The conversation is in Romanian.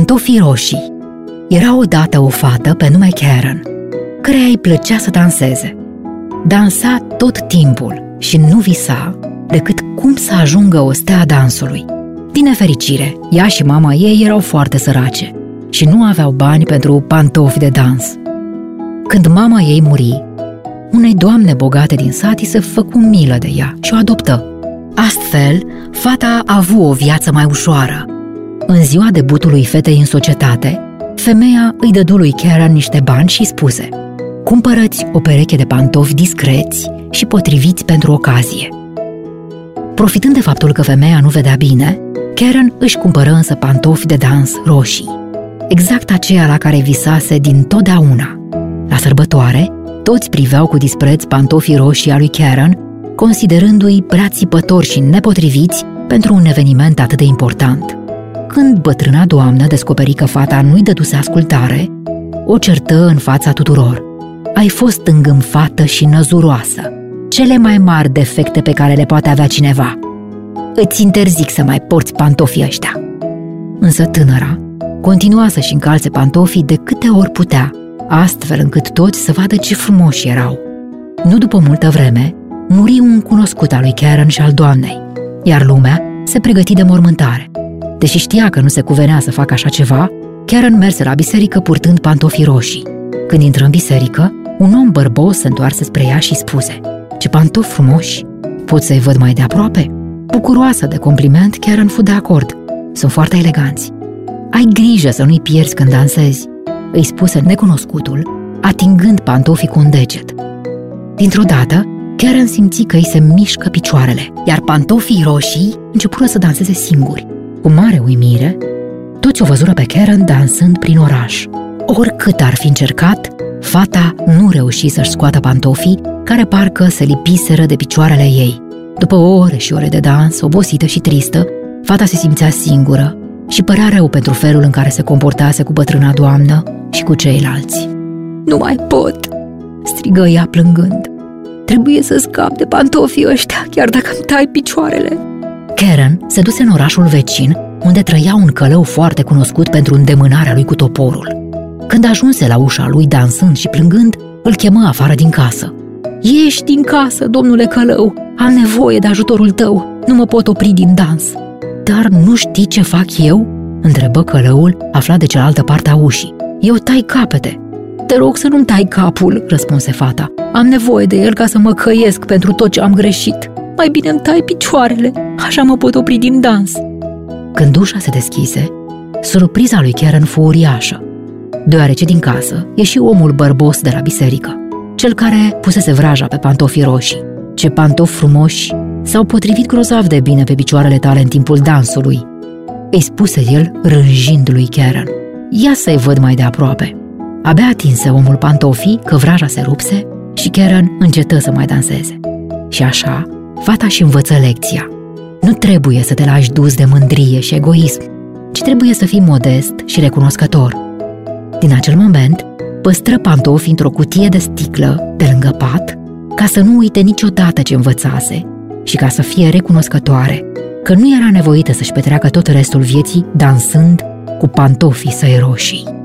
Pantofii roșii Era odată o fată pe nume Karen, care îi plăcea să danseze. Dansa tot timpul și nu visa decât cum să ajungă o stea dansului. Din nefericire, ea și mama ei erau foarte sărace și nu aveau bani pentru pantofi de dans. Când mama ei muri, unei doamne bogate din sat i se făcu milă de ea și o adoptă. Astfel, fata a avut o viață mai ușoară. În ziua debutului fetei în societate, femeia îi dădu lui Karen niște bani și spuse Cumpărăți o pereche de pantofi discreți și potriviți pentru ocazie. Profitând de faptul că femeia nu vedea bine, Karen își cumpără însă pantofi de dans roșii, exact aceea la care visase din totdeauna. La sărbătoare, toți priveau cu dispreț pantofii roșii a lui Karen, considerându-i prea țipători și nepotriviți pentru un eveniment atât de important. Când bătrâna doamnă descoperi că fata nu-i dăduse ascultare, o certă în fața tuturor. Ai fost îngânfată și năzuroasă, cele mai mari defecte pe care le poate avea cineva. Îți interzic să mai porți pantofii ăștia. Însă tânăra continua să-și încalțe pantofii de câte ori putea, astfel încât toți să vadă ce frumoși erau. Nu după multă vreme, muri un cunoscut al lui Karen și al doamnei, iar lumea se pregăti de mormântare. Deși știa că nu se cuvenea să facă așa ceva, Karen merse la biserică purtând pantofii roșii. Când intră în biserică, un om bărbos se întoarse spre ea și spuse Ce pantofi frumoși! Pot să-i văd mai de aproape? Bucuroasă de compliment, Karen fu de acord. Sunt foarte eleganți. Ai grijă să nu-i pierzi când dansezi, îi spuse necunoscutul, atingând pantofii cu un deget. Dintr-o dată, Karen simți că îi se mișcă picioarele, iar pantofii roșii începură să danseze singuri. Cu mare uimire, toți o văzură pe Karen dansând prin oraș. Oricât ar fi încercat, fata nu reuși să-și scoată pantofii, care parcă se lipiseră de picioarele ei. După ore și ore de dans, obosită și tristă, fata se simțea singură și părea rău pentru felul în care se comportase cu bătrâna doamnă și cu ceilalți. Nu mai pot!" strigă ea plângând. Trebuie să scap de pantofii ăștia, chiar dacă îmi tai picioarele. Karen se duse în orașul vecin, unde trăia un călău foarte cunoscut pentru îndemânarea lui cu toporul. Când ajunse la ușa lui dansând și plângând, îl chemă afară din casă. Ieși din casă, domnule călău, am nevoie de ajutorul tău, nu mă pot opri din dans. Dar nu știi ce fac eu?" întrebă călăul, aflat de cealaltă parte a ușii. Eu tai capete. Te rog să nu-mi tai capul, răspunse fata. Am nevoie de el ca să mă căiesc pentru tot ce am greșit. Mai bine îmi tai picioarele, așa mă pot opri din dans. Când ușa se deschise, surpriza lui Karen fu uriașă, deoarece din casă ieși omul bărbos de la biserică, cel care pusese vraja pe pantofii roșii. Ce pantofi frumoși s-au potrivit grozav de bine pe picioarele tale în timpul dansului, îi spuse el rânjind lui Karen. Ia să-i văd mai de aproape. Abia atinse omul pantofii că vraja se rupse și Karen încetă să mai danseze. Și așa, fata și învăță lecția. Nu trebuie să te lași dus de mândrie și egoism, ci trebuie să fii modest și recunoscător. Din acel moment, păstră pantofii într-o cutie de sticlă de lângă pat, ca să nu uite niciodată ce învățase și ca să fie recunoscătoare că nu era nevoită să-și petreacă tot restul vieții dansând cu pantofii săi roșii.